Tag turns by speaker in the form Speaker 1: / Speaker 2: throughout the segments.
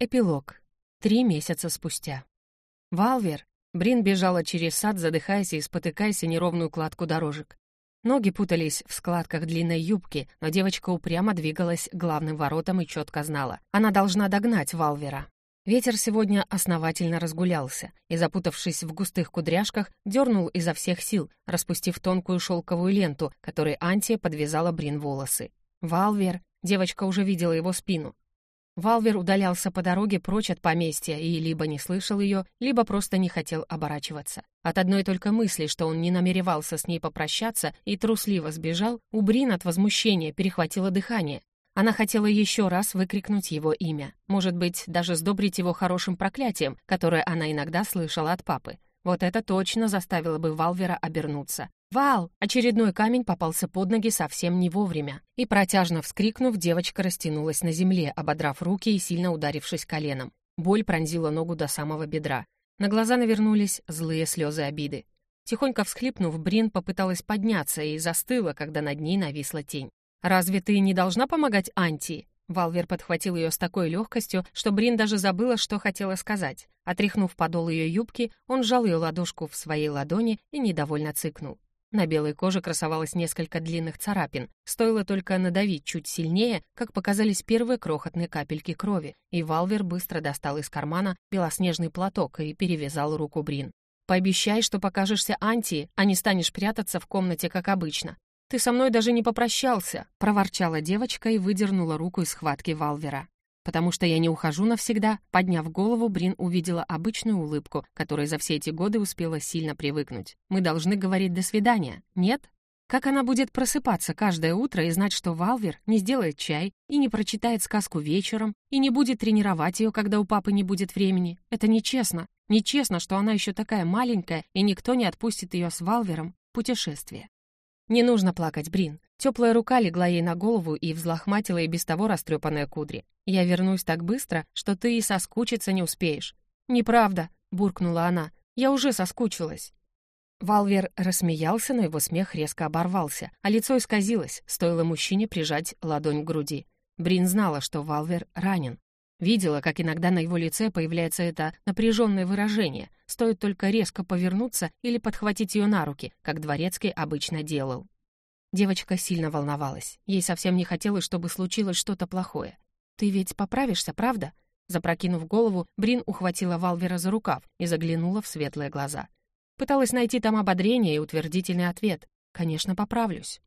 Speaker 1: Эпилог. Три месяца спустя. Валвер. Брин бежала через сад, задыхаясь и спотыкаясь о неровную кладку дорожек. Ноги путались в складках длинной юбки, но девочка упрямо двигалась главным воротам и четко знала. Она должна догнать Валвера. Ветер сегодня основательно разгулялся и, запутавшись в густых кудряшках, дернул изо всех сил, распустив тонкую шелковую ленту, которой Антия подвязала Брин волосы. Валвер. Девочка уже видела его спину. Валвер удалялся по дороге прочь от поместья и либо не слышал ее, либо просто не хотел оборачиваться. От одной только мысли, что он не намеревался с ней попрощаться и трусливо сбежал, у Брин от возмущения перехватило дыхание. Она хотела еще раз выкрикнуть его имя, может быть, даже сдобрить его хорошим проклятием, которое она иногда слышала от папы. Вот это точно заставило бы Валвера обернуться. «Вал!» Очередной камень попался под ноги совсем не вовремя. И протяжно вскрикнув, девочка растянулась на земле, ободрав руки и сильно ударившись коленом. Боль пронзила ногу до самого бедра. На глаза навернулись злые слезы обиды. Тихонько всхлипнув, Брин попыталась подняться и застыла, когда над ней нависла тень. «Разве ты не должна помогать Анти?» Валвер подхватил ее с такой легкостью, что Брин даже забыла, что хотела сказать. Отряхнув подол ее юбки, он сжал ее ладошку в своей ладони и недовольно цыкнул. На белой коже красовалось несколько длинных царапин. Стоило только надавить чуть сильнее, как показались первые крохотные капельки крови, и Валвер быстро достал из кармана белоснежный платок и перевязал руку Брин. «Пообещай, что покажешься Анти, а не станешь прятаться в комнате, как обычно. Ты со мной даже не попрощался», — проворчала девочка и выдернула руку из схватки Валвера. Потому что я не ухожу навсегда, подняв голову, Брин увидела обычную улыбку, которой за все эти годы успела сильно привыкнуть. Мы должны говорить «до свидания», нет? Как она будет просыпаться каждое утро и знать, что Валвер не сделает чай и не прочитает сказку вечером и не будет тренировать ее, когда у папы не будет времени? Это нечестно. Нечестно, что она еще такая маленькая, и никто не отпустит ее с Валвером в путешествие. Не нужно плакать, Брин. Теплая рука легла ей на голову и взлохматила и без того растрепанные кудри. «Я вернусь так быстро, что ты и соскучиться не успеешь». «Неправда», — буркнула она, — «я уже соскучилась». Валвер рассмеялся, но его смех резко оборвался, а лицо исказилось, стоило мужчине прижать ладонь к груди. Брин знала, что Валвер ранен. Видела, как иногда на его лице появляется это напряженное выражение, стоит только резко повернуться или подхватить ее на руки, как Дворецкий обычно делал. Девочка сильно волновалась. Ей совсем не хотелось, чтобы случилось что-то плохое. «Ты ведь поправишься, правда?» Запрокинув голову, Брин ухватила Валвера за рукав и заглянула в светлые глаза. Пыталась найти там ободрение и утвердительный ответ. «Конечно, поправлюсь».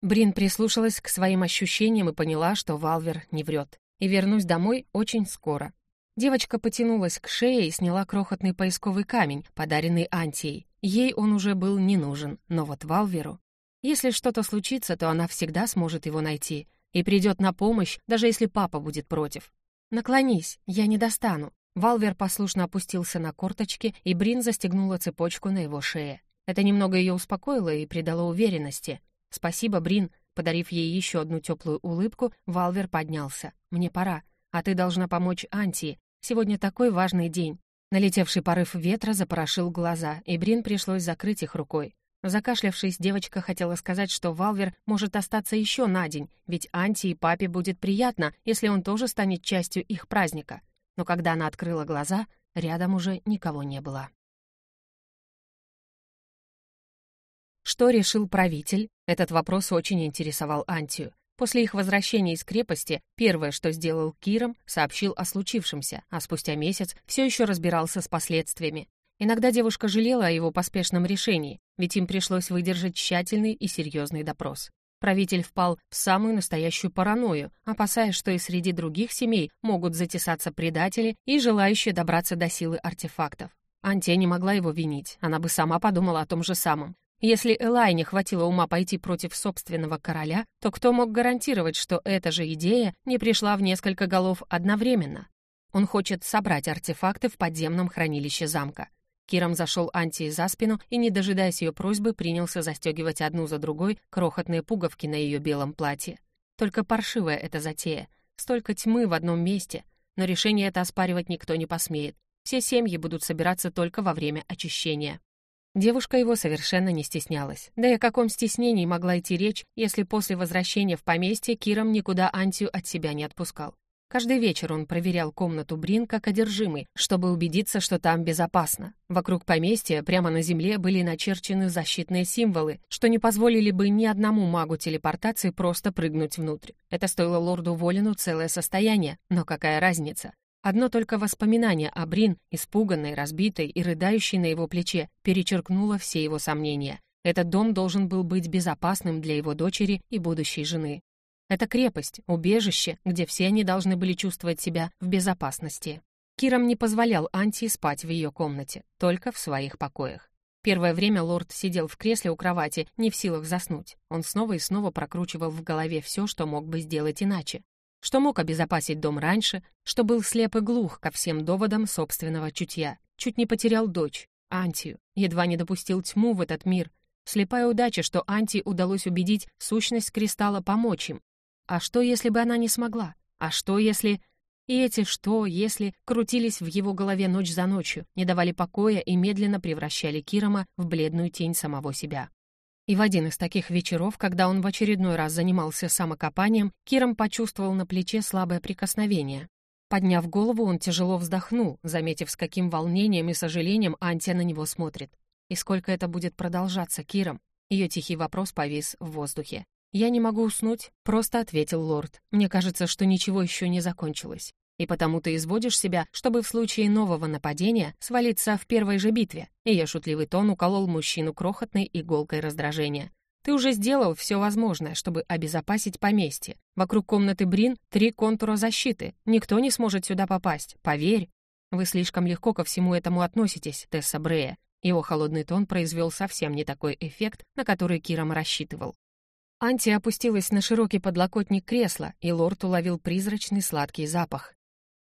Speaker 1: Брин прислушалась к своим ощущениям и поняла, что Валвер не врет. И вернусь домой очень скоро. Девочка потянулась к шее и сняла крохотный поисковый камень, подаренный Антией. Ей он уже был не нужен, но вот Валверу если что-то случится, то она всегда сможет его найти и придет на помощь, даже если папа будет против. «Наклонись, я не достану». Валвер послушно опустился на корточки, и Брин застегнула цепочку на его шее. Это немного ее успокоило и придало уверенности. «Спасибо, Брин», подарив ей еще одну теплую улыбку, Валвер поднялся. «Мне пора, а ты должна помочь Антии. Сегодня такой важный день». Налетевший порыв ветра запорошил глаза, и Брин пришлось закрыть их рукой. Закашлявшись, девочка хотела сказать, что Валвер может остаться еще на день, ведь Анти и папе будет приятно, если он тоже станет частью их праздника. Но когда она открыла глаза, рядом уже никого не было. Что решил правитель? Этот вопрос очень интересовал Антию. После их возвращения из крепости, первое, что сделал Киром, сообщил о случившемся, а спустя месяц все еще разбирался с последствиями. Иногда девушка жалела о его поспешном решении, ведь им пришлось выдержать тщательный и серьезный допрос. Правитель впал в самую настоящую паранойю, опасаясь, что и среди других семей могут затесаться предатели и желающие добраться до силы артефактов. Антия не могла его винить, она бы сама подумала о том же самом. Если Элай не хватило ума пойти против собственного короля, то кто мог гарантировать, что эта же идея не пришла в несколько голов одновременно? Он хочет собрать артефакты в подземном хранилище замка. Киром зашел Анти за спину и, не дожидаясь ее просьбы, принялся застегивать одну за другой крохотные пуговки на ее белом платье. Только паршивая эта затея. Столько тьмы в одном месте. Но решение это оспаривать никто не посмеет. Все семьи будут собираться только во время очищения. Девушка его совершенно не стеснялась. Да и о каком стеснении могла идти речь, если после возвращения в поместье Киром никуда Антию от себя не отпускал. Каждый вечер он проверял комнату Брин как одержимый, чтобы убедиться, что там безопасно. Вокруг поместья прямо на земле были начерчены защитные символы, что не позволили бы ни одному магу телепортации просто прыгнуть внутрь. Это стоило лорду Волину целое состояние, но какая разница? Одно только воспоминание о Брин, испуганной, разбитой и рыдающей на его плече, перечеркнуло все его сомнения. Этот дом должен был быть безопасным для его дочери и будущей жены. Это крепость, убежище, где все они должны были чувствовать себя в безопасности. Кирам не позволял Анти спать в ее комнате, только в своих покоях. Первое время лорд сидел в кресле у кровати, не в силах заснуть. Он снова и снова прокручивал в голове все, что мог бы сделать иначе. Что мог обезопасить дом раньше, что был слеп и глух ко всем доводам собственного чутья. Чуть не потерял дочь, Антию, едва не допустил тьму в этот мир. Слепая удача, что Анти удалось убедить сущность кристалла помочь им, а что, если бы она не смогла? А что, если... И эти «что», «если» крутились в его голове ночь за ночью, не давали покоя и медленно превращали Кирома в бледную тень самого себя. И в один из таких вечеров, когда он в очередной раз занимался самокопанием, Киром почувствовал на плече слабое прикосновение. Подняв голову, он тяжело вздохнул, заметив, с каким волнением и сожалением Антия на него смотрит. «И сколько это будет продолжаться, Киром?» Ее тихий вопрос повис в воздухе. «Я не могу уснуть», — просто ответил лорд. «Мне кажется, что ничего еще не закончилось. И потому ты изводишь себя, чтобы в случае нового нападения свалиться в первой же битве». И я шутливый тон уколол мужчину крохотной иголкой раздражения. «Ты уже сделал все возможное, чтобы обезопасить поместье. Вокруг комнаты Брин три контура защиты. Никто не сможет сюда попасть, поверь». «Вы слишком легко ко всему этому относитесь, Тесса Брея». Его холодный тон произвел совсем не такой эффект, на который Киром рассчитывал. Анти опустилась на широкий подлокотник кресла, и лорд уловил призрачный сладкий запах,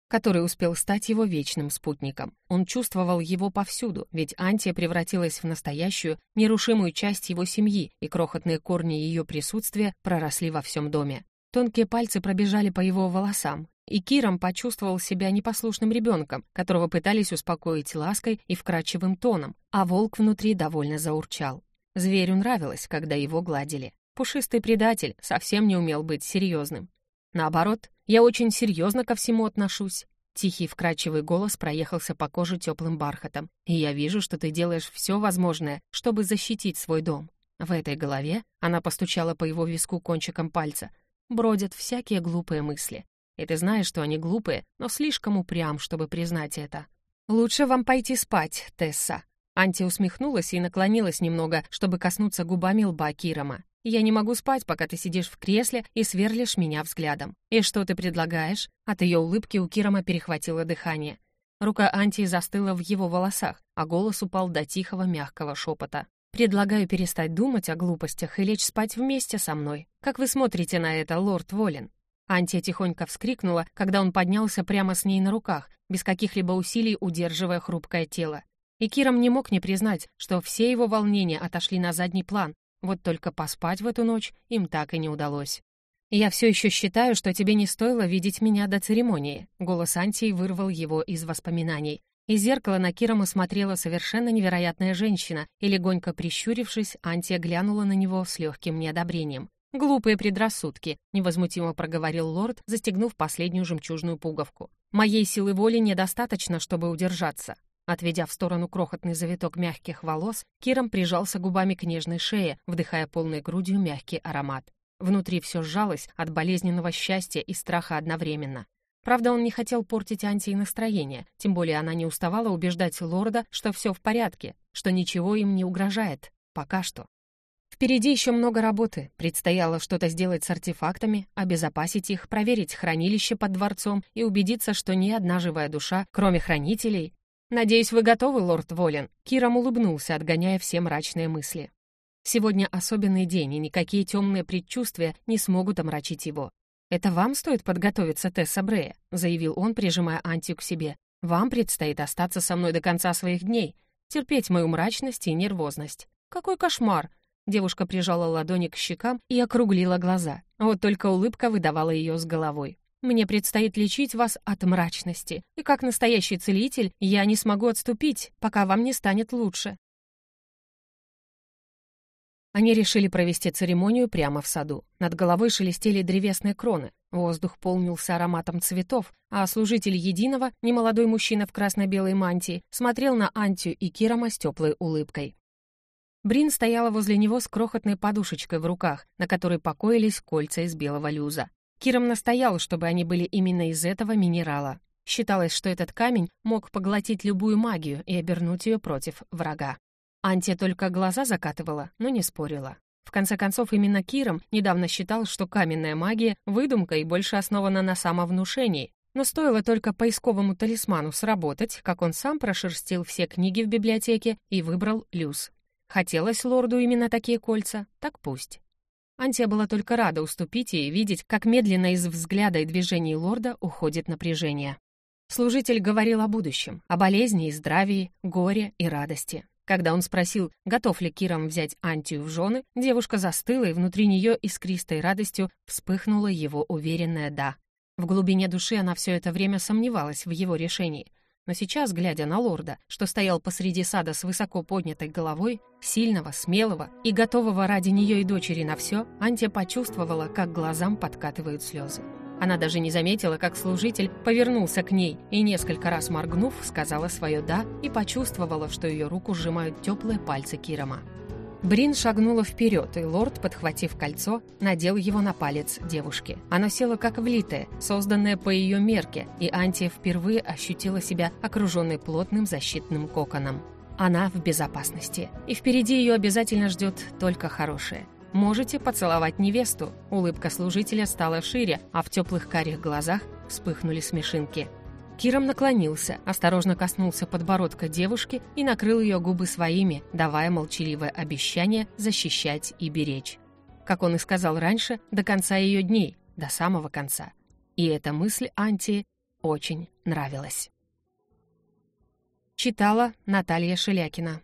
Speaker 1: который успел стать его вечным спутником. Он чувствовал его повсюду, ведь Антия превратилась в настоящую, нерушимую часть его семьи, и крохотные корни ее присутствия проросли во всем доме. Тонкие пальцы пробежали по его волосам, и Киром почувствовал себя непослушным ребенком, которого пытались успокоить лаской и вкрадчивым тоном, а волк внутри довольно заурчал. Зверю нравилось, когда его гладили. Пушистый предатель совсем не умел быть серьезным. Наоборот, я очень серьезно ко всему отношусь. Тихий вкрадчивый голос проехался по коже теплым бархатом. «И я вижу, что ты делаешь все возможное, чтобы защитить свой дом». В этой голове, она постучала по его виску кончиком пальца, бродят всякие глупые мысли. И ты знаешь, что они глупые, но слишком упрям, чтобы признать это. «Лучше вам пойти спать, Тесса». Анти усмехнулась и наклонилась немного, чтобы коснуться губами лба Кирома. Я не могу спать, пока ты сидишь в кресле и сверлишь меня взглядом. И что ты предлагаешь?» От ее улыбки у Кирома перехватило дыхание. Рука Антии застыла в его волосах, а голос упал до тихого мягкого шепота. «Предлагаю перестать думать о глупостях и лечь спать вместе со мной. Как вы смотрите на это, лорд Волин?» Антия тихонько вскрикнула, когда он поднялся прямо с ней на руках, без каких-либо усилий удерживая хрупкое тело. И Киром не мог не признать, что все его волнения отошли на задний план, вот только поспать в эту ночь им так и не удалось. «Я все еще считаю, что тебе не стоило видеть меня до церемонии», голос Антии вырвал его из воспоминаний. Из зеркала на Кирома смотрела совершенно невероятная женщина, и легонько прищурившись, Антия глянула на него с легким неодобрением. «Глупые предрассудки», — невозмутимо проговорил лорд, застегнув последнюю жемчужную пуговку. «Моей силы воли недостаточно, чтобы удержаться. Отведя в сторону крохотный завиток мягких волос, Киром прижался губами к нежной шее, вдыхая полной грудью мягкий аромат. Внутри все сжалось от болезненного счастья и страха одновременно. Правда, он не хотел портить Антии настроение, тем более она не уставала убеждать лорда, что все в порядке, что ничего им не угрожает. Пока что. Впереди еще много работы. Предстояло что-то сделать с артефактами, обезопасить их, проверить хранилище под дворцом и убедиться, что ни одна живая душа, кроме хранителей, «Надеюсь, вы готовы, лорд Волин?» Киром улыбнулся, отгоняя все мрачные мысли. «Сегодня особенный день, и никакие темные предчувствия не смогут омрачить его. «Это вам стоит подготовиться, Тесса Брея», — заявил он, прижимая Антию к себе. «Вам предстоит остаться со мной до конца своих дней, терпеть мою мрачность и нервозность». «Какой кошмар!» Девушка прижала ладони к щекам и округлила глаза. Вот только улыбка выдавала ее с головой. Мне предстоит лечить вас от мрачности, и как настоящий целитель я не смогу отступить, пока вам не станет лучше». Они решили провести церемонию прямо в саду. Над головой шелестели древесные кроны. Воздух полнился ароматом цветов, а служитель Единого, немолодой мужчина в красно-белой мантии, смотрел на Антию и Кирома с теплой улыбкой. Брин стояла возле него с крохотной подушечкой в руках, на которой покоились кольца из белого люза. Киром настоял, чтобы они были именно из этого минерала. Считалось, что этот камень мог поглотить любую магию и обернуть ее против врага. Антия только глаза закатывала, но не спорила. В конце концов, именно Киром недавно считал, что каменная магия — выдумка и больше основана на самовнушении. Но стоило только поисковому талисману сработать, как он сам прошерстил все книги в библиотеке и выбрал люз. Хотелось лорду именно такие кольца, так пусть. Антия была только рада уступить и видеть, как медленно из взгляда и движений лорда уходит напряжение. Служитель говорил о будущем, о болезни и здравии, горе и радости. Когда он спросил, готов ли Киром взять Антию в жены, девушка застыла, и внутри нее искристой радостью вспыхнуло его уверенное «да». В глубине души она все это время сомневалась в его решении. Но сейчас, глядя на лорда, что стоял посреди сада с высоко поднятой головой, сильного, смелого и готового ради нее и дочери на все, Антия почувствовала, как глазам подкатывают слезы. Она даже не заметила, как служитель повернулся к ней и, несколько раз моргнув, сказала свое «да» и почувствовала, что ее руку сжимают теплые пальцы Кирома. Брин шагнула вперед, и лорд, подхватив кольцо, надел его на палец девушки. Оно село как влитое, созданное по ее мерке, и Антия впервые ощутила себя окруженной плотным защитным коконом. Она в безопасности, и впереди ее обязательно ждет только хорошее – «Можете поцеловать невесту». Улыбка служителя стала шире, а в теплых карих глазах вспыхнули смешинки. Киром наклонился, осторожно коснулся подбородка девушки и накрыл ее губы своими, давая молчаливое обещание защищать и беречь. Как он и сказал раньше, до конца ее дней, до самого конца. И эта мысль Антии очень нравилась. Читала Наталья Шелякина.